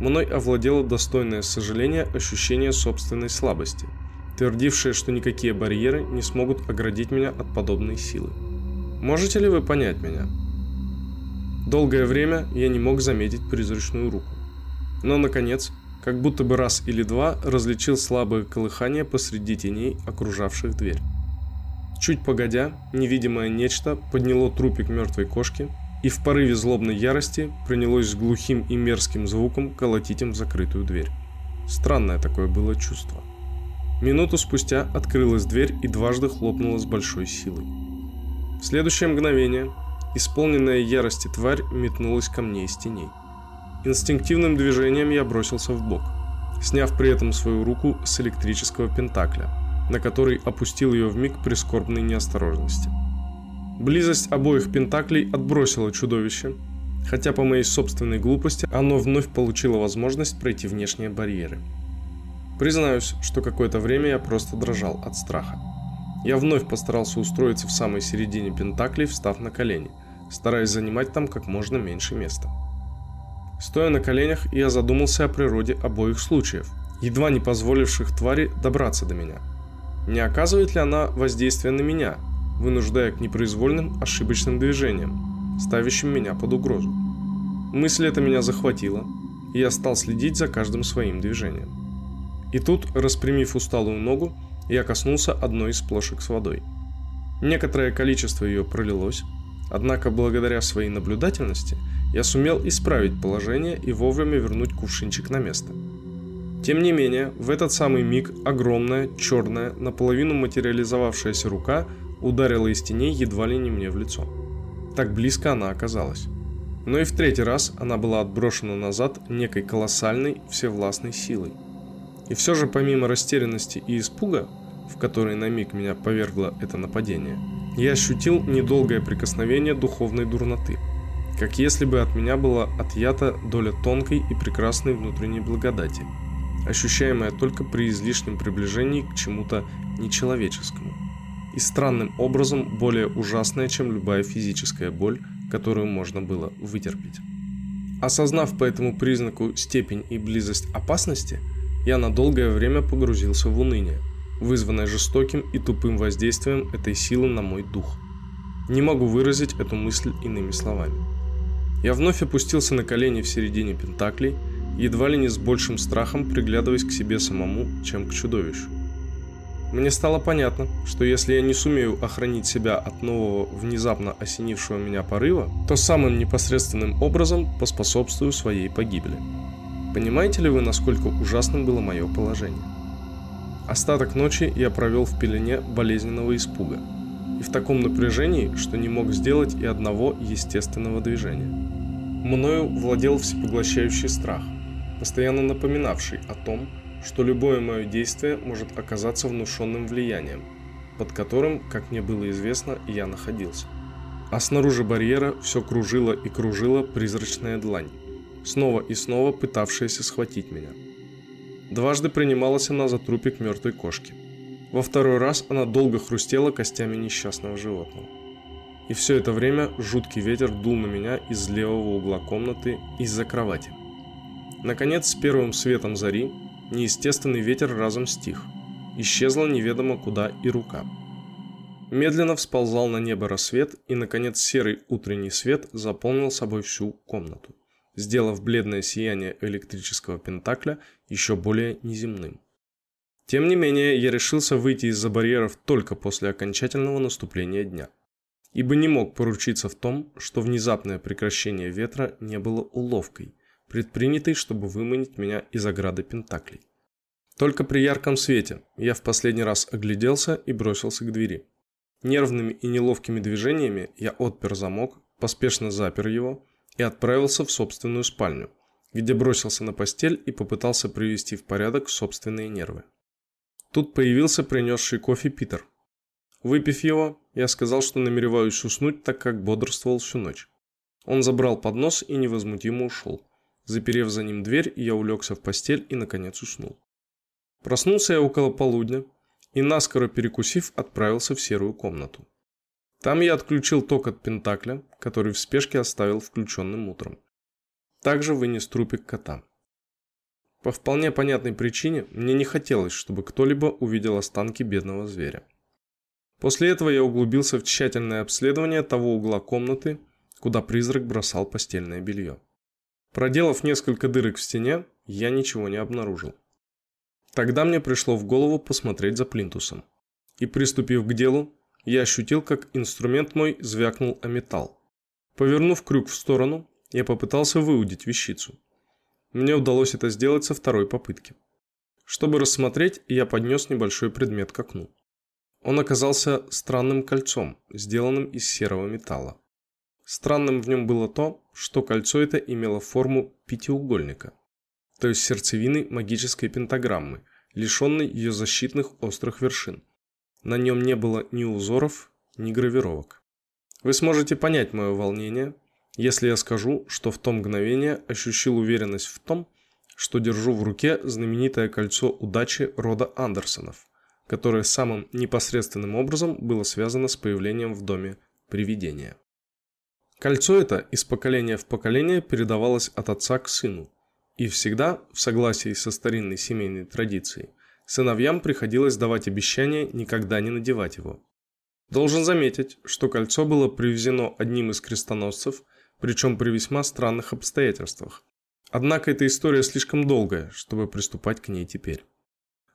мной овладело достойное сожаление ощущение собственной слабости, твердившее, что никакие барьеры не смогут оградить меня от подобной силы. Можете ли вы понять меня? Долгое время я не мог заметить призрачную руку. Но, наконец, как будто бы раз или два различил слабое колыхание посреди теней, окружавших дверь. Чуть погодя, невидимое нечто подняло трупик мертвой кошки и в порыве злобной ярости принялось с глухим и мерзким звуком колотить им в закрытую дверь. Странное такое было чувство. Минуту спустя открылась дверь и дважды хлопнула с большой силой. Следующее мгновение исполненная ярости тварь метнулась ко мне из теней. Инстинктивным движением я бросился в бок, сняв при этом свою руку с электрического пентакля, на который опустил ее в миг прискорбной неосторожности. Близость обоих пентаклей отбросила чудовище, хотя по моей собственной глупости оно вновь получило возможность пройти внешние барьеры. Признаюсь, что какое-то время я просто дрожал от страха. Я вновь постарался устроиться в самой середине пентаклей, встав на колени, стараясь занимать там как можно меньше места. Стоя на коленях, я задумался о природе обоих случаев, едва не позволивших твари добраться до меня. Не оказывает ли она воздействие на меня, вынуждая к непроизвольным ошибочным движениям, ставящим меня под угрозу. Мысль эта меня захватила, и я стал следить за каждым своим движением. И тут, распрямив усталую ногу, я коснулся одной из плошек с водой. Некоторое количество ее пролилось, однако благодаря своей наблюдательности я сумел исправить положение и вовремя вернуть кувшинчик на место. Тем не менее, в этот самый миг огромная, черная, наполовину материализовавшаяся рука ударила из теней едва ли не мне в лицо. Так близко она оказалась. Но и в третий раз она была отброшена назад некой колоссальной всевластной силой. И все же помимо растерянности и испуга, в который на миг меня повергло это нападение, я ощутил недолгое прикосновение духовной дурноты, как если бы от меня была отъята доля тонкой и прекрасной внутренней благодати, ощущаемая только при излишнем приближении к чему-то нечеловеческому и странным образом более ужасная, чем любая физическая боль, которую можно было вытерпеть. Осознав по этому признаку степень и близость опасности, я на долгое время погрузился в уныние, вызванное жестоким и тупым воздействием этой силы на мой дух. Не могу выразить эту мысль иными словами. Я вновь опустился на колени в середине пентаклей, едва ли не с большим страхом приглядываясь к себе самому, чем к чудовищу. Мне стало понятно, что если я не сумею охранить себя от нового внезапно осенившего меня порыва, то самым непосредственным образом поспособствую своей погибели. Понимаете ли вы, насколько ужасным было мое положение? Остаток ночи я провел в пелене болезненного испуга. и в таком напряжении, что не мог сделать и одного естественного движения. Мною владел всепоглощающий страх, постоянно напоминавший о том, что любое мое действие может оказаться внушенным влиянием, под которым, как мне было известно, я находился. А снаружи барьера все кружила и кружила призрачная длань, снова и снова пытавшаяся схватить меня. Дважды принималась она за трупик мертвой кошки. Во второй раз она долго хрустела костями несчастного животного. И все это время жуткий ветер дул на меня из левого угла комнаты из-за кровати. Наконец, с первым светом зари, неестественный ветер разом стих. Исчезла неведомо куда и рука. Медленно всползал на небо рассвет, и, наконец, серый утренний свет заполнил собой всю комнату, сделав бледное сияние электрического пентакля еще более неземным. Тем не менее, я решился выйти из-за барьеров только после окончательного наступления дня, ибо не мог поручиться в том, что внезапное прекращение ветра не было уловкой, предпринятой, чтобы выманить меня из ограды пентаклей. Только при ярком свете я в последний раз огляделся и бросился к двери. Нервными и неловкими движениями я отпер замок, поспешно запер его и отправился в собственную спальню, где бросился на постель и попытался привести в порядок собственные нервы. Тут появился принесший кофе Питер. Выпив его, я сказал, что намереваюсь уснуть, так как бодрствовал всю ночь. Он забрал поднос и невозмутимо ушел. Заперев за ним дверь, я улегся в постель и, наконец, уснул. Проснулся я около полудня, и, наскоро перекусив, отправился в серую комнату. Там я отключил ток от Пентакля, который в спешке оставил включенным утром. Также вынес трупик кота. По вполне понятной причине мне не хотелось, чтобы кто-либо увидел останки бедного зверя. После этого я углубился в тщательное обследование того угла комнаты, куда призрак бросал постельное белье. Проделав несколько дырок в стене, я ничего не обнаружил. Тогда мне пришло в голову посмотреть за плинтусом. И приступив к делу, я ощутил, как инструмент мой звякнул о металл. Повернув крюк в сторону, я попытался выудить вещицу. Мне удалось это сделать со второй попытки. Чтобы рассмотреть, я поднес небольшой предмет к окну. Он оказался странным кольцом, сделанным из серого металла. Странным в нем было то, что кольцо это имело форму пятиугольника – то есть сердцевины магической пентаграммы, лишенной ее защитных острых вершин. На нем не было ни узоров, ни гравировок. Вы сможете понять мое волнение, если я скажу, что в то мгновение ощущал уверенность в том, что держу в руке знаменитое кольцо удачи рода Андерсонов, которое самым непосредственным образом было связано с появлением в доме привидения. Кольцо это из поколения в поколение передавалось от отца к сыну, и всегда, в согласии со старинной семейной традицией, сыновьям приходилось давать обещание никогда не надевать его. Должен заметить, что кольцо было привезено одним из крестоносцев, причем при весьма странных обстоятельствах. Однако эта история слишком долгая, чтобы приступать к ней теперь.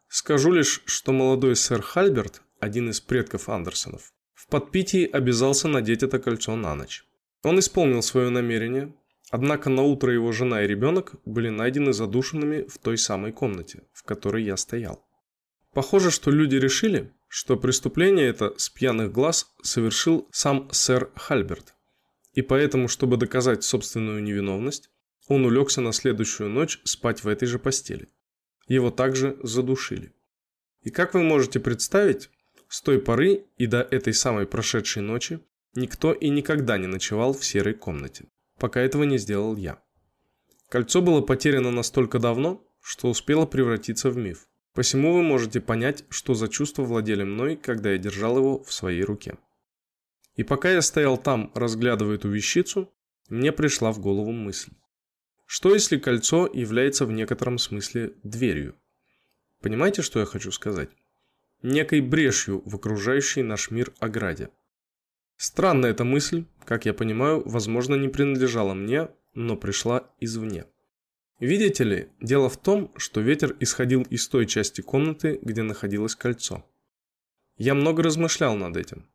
Скажу лишь, что молодой сэр Хальберт, один из предков Андерсонов, в подпитии обязался надеть это кольцо на ночь. Он исполнил свое намерение, Однако на утро его жена и ребенок были найдены задушенными в той самой комнате, в которой я стоял. Похоже, что люди решили, что преступление это с пьяных глаз совершил сам сэр Хальберт. И поэтому, чтобы доказать собственную невиновность, он улегся на следующую ночь спать в этой же постели. Его также задушили. И как вы можете представить, с той поры и до этой самой прошедшей ночи никто и никогда не ночевал в серой комнате пока этого не сделал я. Кольцо было потеряно настолько давно, что успело превратиться в миф. Посему вы можете понять, что за чувства владели мной, когда я держал его в своей руке. И пока я стоял там, разглядывая эту вещицу, мне пришла в голову мысль. Что если кольцо является в некотором смысле дверью? Понимаете, что я хочу сказать? Некой брешью в окружающей наш мир ограде. Странная эта мысль, как я понимаю, возможно, не принадлежала мне, но пришла извне. Видите ли, дело в том, что ветер исходил из той части комнаты, где находилось кольцо. Я много размышлял над этим.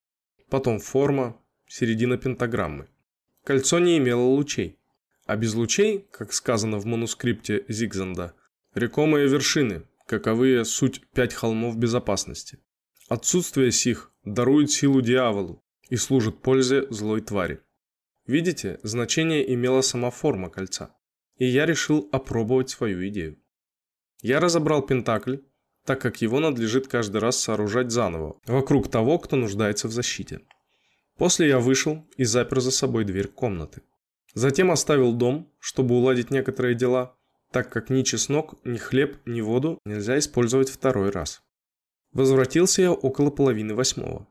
Потом форма, середина пентаграммы. Кольцо не имело лучей. А без лучей, как сказано в манускрипте Зигзанда, рекомые вершины, каковые суть пять холмов безопасности. Отсутствие сих дарует силу дьяволу и служит пользе злой твари. Видите, значение имела сама форма кольца, и я решил опробовать свою идею. Я разобрал пентакль, так как его надлежит каждый раз сооружать заново, вокруг того, кто нуждается в защите. После я вышел и запер за собой дверь комнаты. Затем оставил дом, чтобы уладить некоторые дела, так как ни чеснок, ни хлеб, ни воду нельзя использовать второй раз. Возвратился я около половины восьмого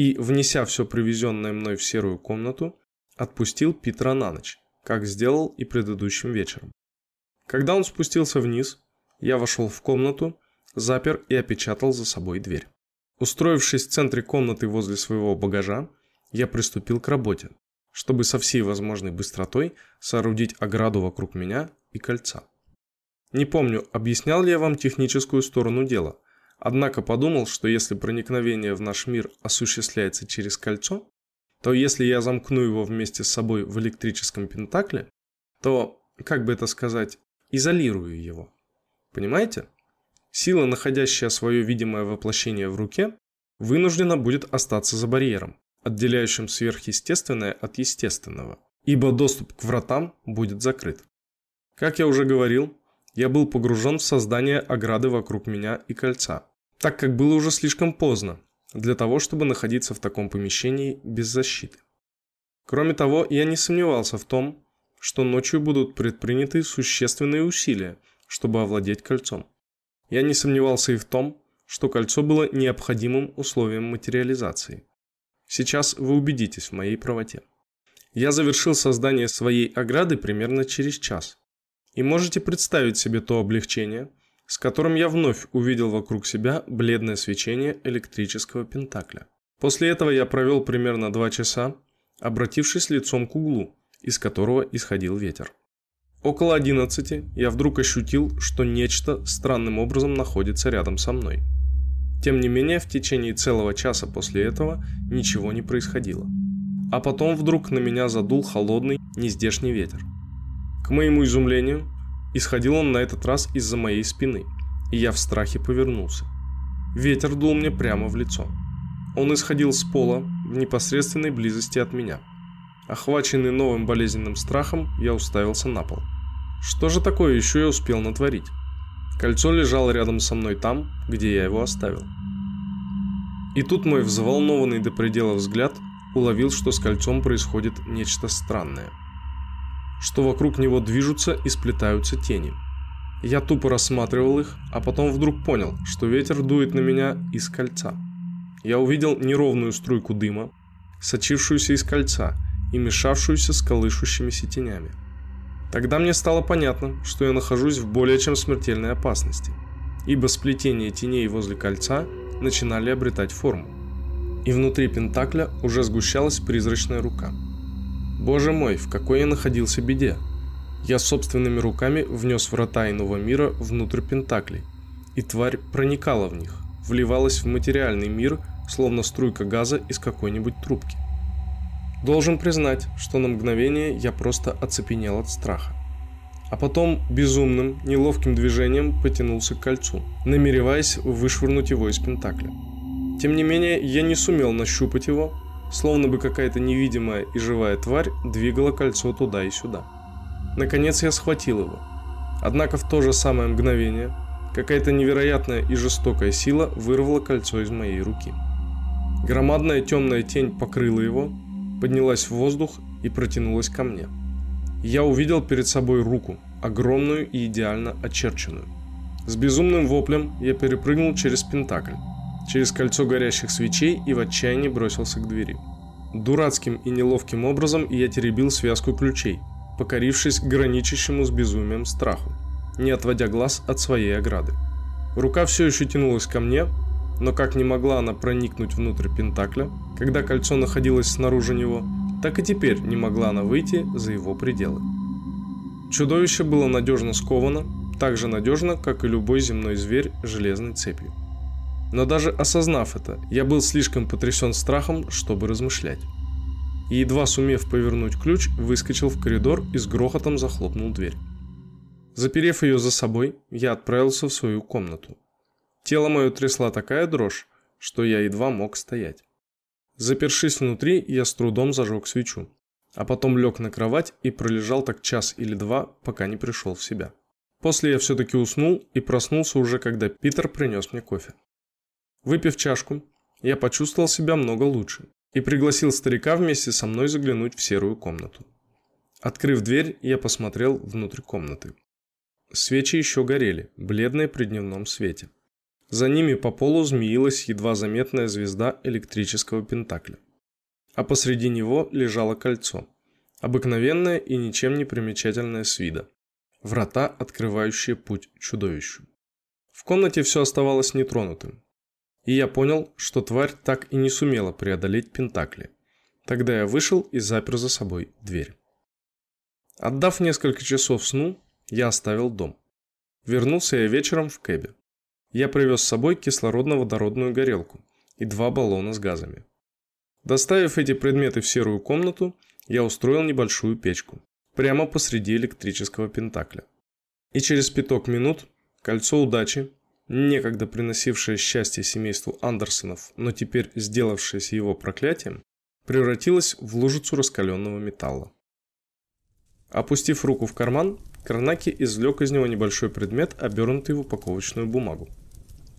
и, внеся все привезенное мной в серую комнату, отпустил Питера на ночь, как сделал и предыдущим вечером. Когда он спустился вниз, я вошел в комнату, запер и опечатал за собой дверь. Устроившись в центре комнаты возле своего багажа, я приступил к работе, чтобы со всей возможной быстротой соорудить ограду вокруг меня и кольца. Не помню, объяснял ли я вам техническую сторону дела, однако подумал, что если проникновение в наш мир осуществляется через кольцо, то если я замкну его вместе с собой в электрическом пентакле, то, как бы это сказать, изолирую его. Понимаете? Сила, находящая свое видимое воплощение в руке, вынуждена будет остаться за барьером, отделяющим сверхъестественное от естественного, ибо доступ к вратам будет закрыт. Как я уже говорил, я был погружен в создание ограды вокруг меня и кольца, так как было уже слишком поздно для того, чтобы находиться в таком помещении без защиты. Кроме того, я не сомневался в том, что ночью будут предприняты существенные усилия, чтобы овладеть кольцом. Я не сомневался и в том, что кольцо было необходимым условием материализации. Сейчас вы убедитесь в моей правоте. Я завершил создание своей ограды примерно через час. И можете представить себе то облегчение, с которым я вновь увидел вокруг себя бледное свечение электрического пентакля. После этого я провел примерно два часа, обратившись лицом к углу, из которого исходил ветер. Около 11 я вдруг ощутил, что нечто странным образом находится рядом со мной. Тем не менее, в течение целого часа после этого ничего не происходило. А потом вдруг на меня задул холодный, нездешний ветер. К моему изумлению, исходил он на этот раз из-за моей спины, и я в страхе повернулся. Ветер дул мне прямо в лицо. Он исходил с пола в непосредственной близости от меня. Охваченный новым болезненным страхом, я уставился на пол. Что же такое еще я успел натворить? Кольцо лежало рядом со мной там, где я его оставил. И тут мой взволнованный до предела взгляд уловил, что с кольцом происходит нечто странное. Что вокруг него движутся и сплетаются тени. Я тупо рассматривал их, а потом вдруг понял, что ветер дует на меня из кольца. Я увидел неровную струйку дыма, сочившуюся из кольца и мешавшуюся с колышущимися тенями. Тогда мне стало понятно, что я нахожусь в более чем смертельной опасности, ибо сплетение теней возле кольца начинали обретать форму. И внутри Пентакля уже сгущалась призрачная рука. Боже мой, в какой я находился беде! Я собственными руками внес врата иного мира внутрь Пентаклей, и тварь проникала в них, вливалась в материальный мир, словно струйка газа из какой-нибудь трубки. Должен признать, что на мгновение я просто оцепенел от страха. А потом безумным, неловким движением потянулся к кольцу, намереваясь вышвырнуть его из пентакля. Тем не менее, я не сумел нащупать его, словно бы какая-то невидимая и живая тварь двигала кольцо туда и сюда. Наконец я схватил его. Однако в то же самое мгновение какая-то невероятная и жестокая сила вырвала кольцо из моей руки. Громадная темная тень покрыла его, поднялась в воздух и протянулась ко мне. Я увидел перед собой руку, огромную и идеально очерченную. С безумным воплем я перепрыгнул через пентакль, через кольцо горящих свечей и в отчаянии бросился к двери. Дурацким и неловким образом я теребил связку ключей, покорившись граничащему с безумием страху, не отводя глаз от своей ограды. Рука все еще тянулась ко мне, но как не могла она проникнуть внутрь Пентакля, когда кольцо находилось снаружи него, так и теперь не могла она выйти за его пределы. Чудовище было надежно сковано, так же надежно, как и любой земной зверь железной цепью. Но даже осознав это, я был слишком потрясен страхом, чтобы размышлять. И едва сумев повернуть ключ, выскочил в коридор и с грохотом захлопнул дверь. Заперев ее за собой, я отправился в свою комнату. Тело мое трясла такая дрожь, что я едва мог стоять. Запершись внутри, я с трудом зажег свечу, а потом лег на кровать и пролежал так час или два, пока не пришел в себя. После я все-таки уснул и проснулся уже, когда Питер принес мне кофе. Выпив чашку, я почувствовал себя много лучше и пригласил старика вместе со мной заглянуть в серую комнату. Открыв дверь, я посмотрел внутрь комнаты. Свечи еще горели, бледные при дневном свете. За ними по полу змеилась едва заметная звезда электрического пентакля. А посреди него лежало кольцо. Обыкновенное и ничем не примечательное с вида. Врата, открывающие путь чудовищу. В комнате все оставалось нетронутым. И я понял, что тварь так и не сумела преодолеть пентакли. Тогда я вышел и запер за собой дверь. Отдав несколько часов сну, я оставил дом. Вернулся я вечером в кэбе. Я привез с собой кислородно-водородную горелку и два баллона с газами. Доставив эти предметы в серую комнату, я устроил небольшую печку, прямо посреди электрического пентакля. И через пяток минут кольцо удачи, некогда приносившее счастье семейству Андерсонов, но теперь сделавшееся его проклятием, превратилось в лужицу раскаленного металла. Опустив руку в карман, Карнаки извлек из него небольшой предмет, обернутый в упаковочную бумагу.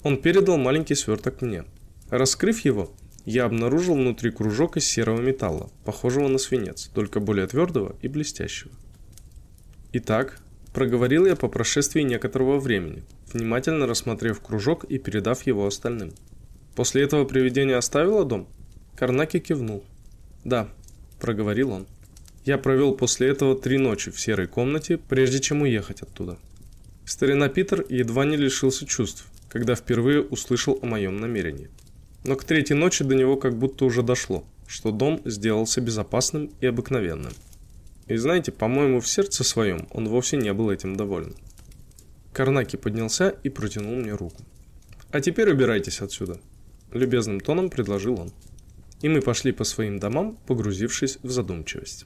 Он передал маленький сверток мне. Раскрыв его, я обнаружил внутри кружок из серого металла, похожего на свинец, только более твердого и блестящего. Итак, проговорил я по прошествии некоторого времени, внимательно рассмотрев кружок и передав его остальным. После этого привидение оставило дом? Карнаки кивнул. Да, проговорил он. Я провел после этого три ночи в серой комнате, прежде чем уехать оттуда. Старина Питер едва не лишился чувств, когда впервые услышал о моем намерении. Но к третьей ночи до него как будто уже дошло, что дом сделался безопасным и обыкновенным. И знаете, по-моему, в сердце своем он вовсе не был этим доволен. Карнаки поднялся и протянул мне руку. «А теперь убирайтесь отсюда», – любезным тоном предложил он. И мы пошли по своим домам, погрузившись в задумчивость.